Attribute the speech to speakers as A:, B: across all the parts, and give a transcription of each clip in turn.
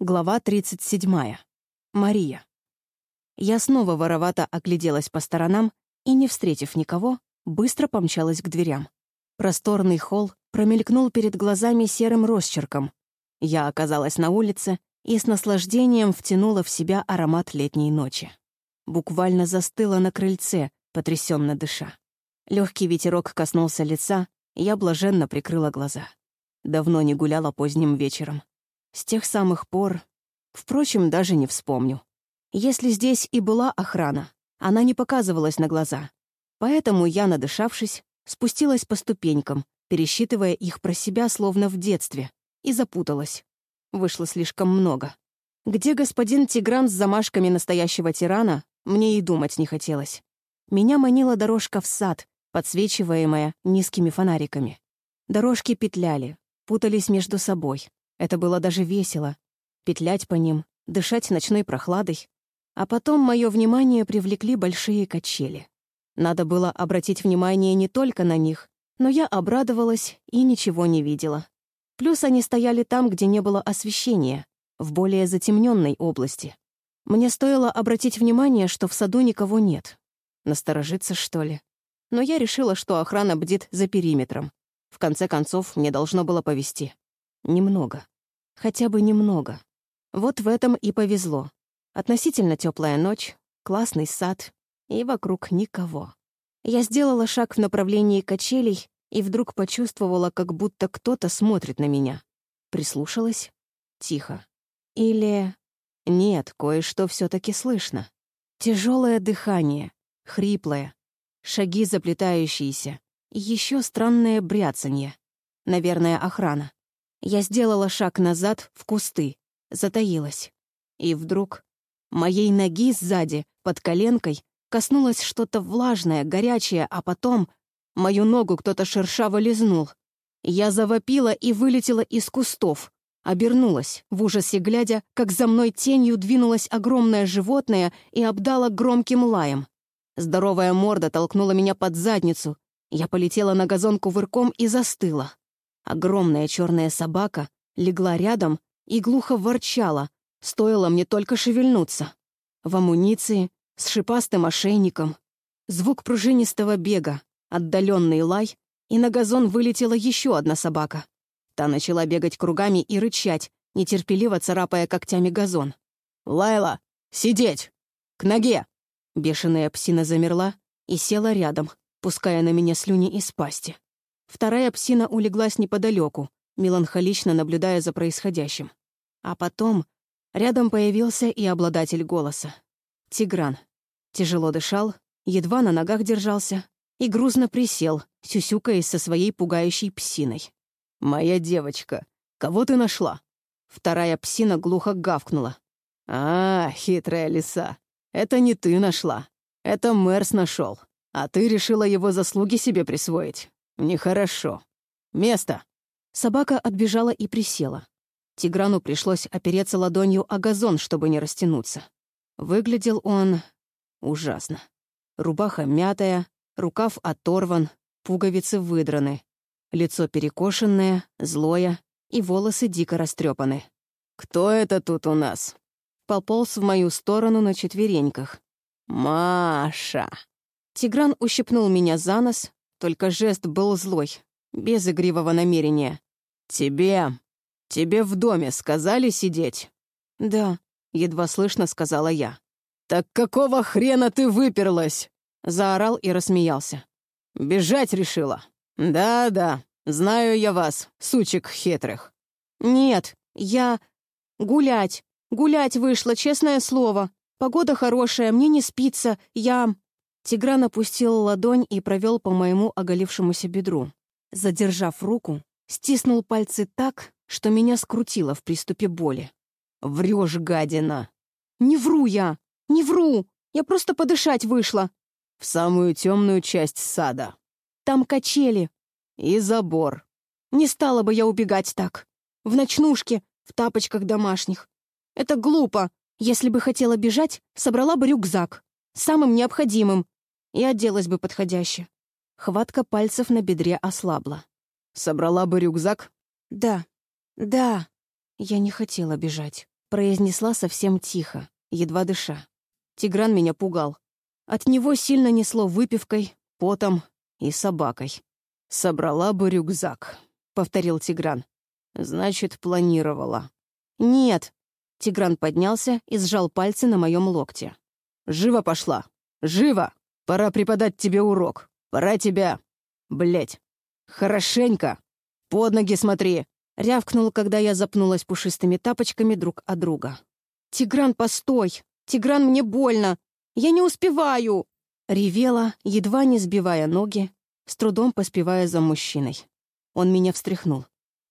A: Глава 37. Мария. Я снова воровато огляделась по сторонам и, не встретив никого, быстро помчалась к дверям. Просторный холл промелькнул перед глазами серым росчерком. Я оказалась на улице и с наслаждением втянула в себя аромат летней ночи. Буквально застыла на крыльце, потрясенно дыша. Легкий ветерок коснулся лица, я блаженно прикрыла глаза. Давно не гуляла поздним вечером. С тех самых пор... Впрочем, даже не вспомню. Если здесь и была охрана, она не показывалась на глаза. Поэтому я, надышавшись, спустилась по ступенькам, пересчитывая их про себя, словно в детстве, и запуталась. Вышло слишком много. Где господин Тигран с замашками настоящего тирана, мне и думать не хотелось. Меня манила дорожка в сад, подсвечиваемая низкими фонариками. Дорожки петляли, путались между собой, это было даже весело. Петлять по ним, дышать ночной прохладой. А потом мое внимание привлекли большие качели. Надо было обратить внимание не только на них, но я обрадовалась и ничего не видела. Плюс они стояли там, где не было освещения, в более затемненной области. Мне стоило обратить внимание, что в саду никого нет. Насторожиться, что ли? Но я решила, что охрана бдит за периметром. В конце концов, мне должно было повезти. Немного. Хотя бы немного. Вот в этом и повезло. Относительно теплая ночь, классный сад, и вокруг никого. Я сделала шаг в направлении качелей и вдруг почувствовала, как будто кто-то смотрит на меня. Прислушалась. Тихо. Или... Нет, кое-что все таки слышно. Тяжелое дыхание, хриплое, шаги заплетающиеся еще странное бряцанье. Наверное, охрана. Я сделала шаг назад в кусты, затаилась. И вдруг моей ноги сзади, под коленкой, коснулось что-то влажное, горячее, а потом мою ногу кто-то шершаво лизнул. Я завопила и вылетела из кустов. Обернулась, в ужасе глядя, как за мной тенью двинулось огромное животное и обдало громким лаем. Здоровая морда толкнула меня под задницу. Я полетела на газон кувырком и застыла. Огромная черная собака легла рядом и глухо ворчала, стоило мне только шевельнуться. В амуниции, с шипастым ошейником. Звук пружинистого бега, отдаленный лай, и на газон вылетела еще одна собака. Та начала бегать кругами и рычать, нетерпеливо царапая когтями газон. «Лайла, сидеть! К ноге!» Бешеная псина замерла и села рядом, пуская на меня слюни из пасти. Вторая псина улеглась неподалеку, меланхолично наблюдая за происходящим. А потом рядом появился и обладатель голоса. Тигран. Тяжело дышал, едва на ногах держался и грузно присел, сюсюкаясь со своей пугающей псиной. «Моя девочка, кого ты нашла?» Вторая псина глухо гавкнула. «А, хитрая лиса, это не ты нашла. Это Мэрс нашел, а ты решила его заслуги себе присвоить. «Нехорошо. Место!» Собака отбежала и присела. Тиграну пришлось опереться ладонью о газон, чтобы не растянуться. Выглядел он ужасно. Рубаха мятая, рукав оторван, пуговицы выдраны. Лицо перекошенное, злое, и волосы дико растрепаны. «Кто это тут у нас?» Пополз в мою сторону на четвереньках. «Маша!» Тигран ущипнул меня за нос, только жест был злой, без игривого намерения. «Тебе... тебе в доме сказали сидеть?» «Да», — едва слышно сказала я. «Так какого хрена ты выперлась?» Заорал и рассмеялся. «Бежать решила?» «Да-да, знаю я вас, сучек хитрых». «Нет, я... гулять. Гулять вышла, честное слово. Погода хорошая, мне не спится, я...» Тигран опустил ладонь и провел по моему оголившемуся бедру. Задержав руку, стиснул пальцы так, что меня скрутило в приступе боли. «Врешь, гадина!» «Не вру я! Не вру! Я просто подышать вышла!» «В самую темную часть сада!» «Там качели!» «И забор!» «Не стала бы я убегать так! В ночнушке, в тапочках домашних! Это глупо! Если бы хотела бежать, собрала бы рюкзак, самым необходимым, и оделась бы подходяще. Хватка пальцев на бедре ослабла. «Собрала бы рюкзак?» «Да, да». Я не хотела бежать. произнесла совсем тихо, едва дыша. Тигран меня пугал. От него сильно несло выпивкой, потом и собакой. «Собрала бы рюкзак», — повторил Тигран. «Значит, планировала». «Нет». Тигран поднялся и сжал пальцы на моем локте. «Живо пошла! Живо! Пора преподать тебе урок. Пора тебя... Блять! Хорошенько! Под ноги смотри!» Рявкнул, когда я запнулась пушистыми тапочками друг от друга. «Тигран, постой! Тигран, мне больно! Я не успеваю!» Ревела, едва не сбивая ноги, с трудом поспевая за мужчиной. Он меня встряхнул.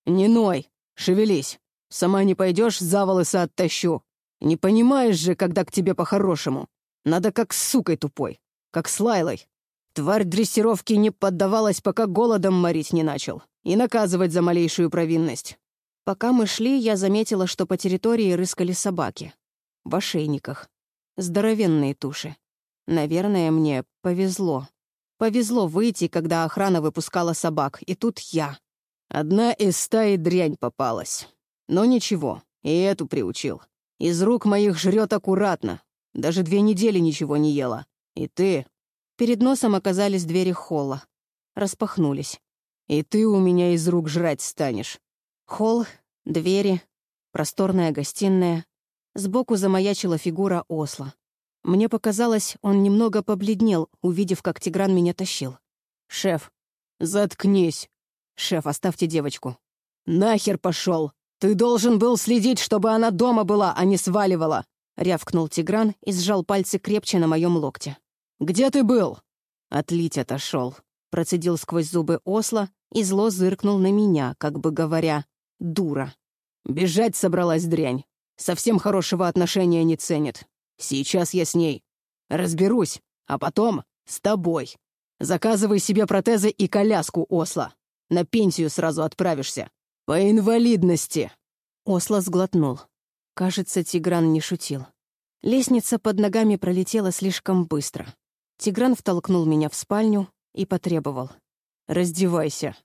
A: «Не ной! Шевелись! Сама не пойдешь, за волосы оттащу! Не понимаешь же, когда к тебе по-хорошему! Надо как с сукой тупой, как с Лайлой! Тварь дрессировки не поддавалась, пока голодом морить не начал, и наказывать за малейшую провинность. Пока мы шли, я заметила, что по территории рыскали собаки. В ошейниках. Здоровенные туши. Наверное, мне повезло. Повезло выйти, когда охрана выпускала собак, и тут я. Одна из стаи дрянь попалась. Но ничего, и эту приучил. Из рук моих жрет аккуратно. Даже две недели ничего не ела. И ты... Перед носом оказались двери холла. Распахнулись. И ты у меня из рук жрать станешь. Холл, двери, просторная гостиная. Сбоку замаячила фигура осла. Мне показалось, он немного побледнел, увидев, как Тигран меня тащил. «Шеф, заткнись!» «Шеф, оставьте девочку». «Нахер пошел! Ты должен был следить, чтобы она дома была, а не сваливала!» Рявкнул Тигран и сжал пальцы крепче на моем локте. «Где ты был?» Отлить отошел. Процедил сквозь зубы осла и зло зыркнул на меня, как бы говоря, «дура». «Бежать собралась дрянь. Совсем хорошего отношения не ценит. Сейчас я с ней. Разберусь, а потом с тобой. Заказывай себе протезы и коляску, Осла. На пенсию сразу отправишься. По инвалидности!» Осла сглотнул. Кажется, Тигран не шутил. Лестница под ногами пролетела слишком быстро. Тигран втолкнул меня в спальню и потребовал. «Раздевайся.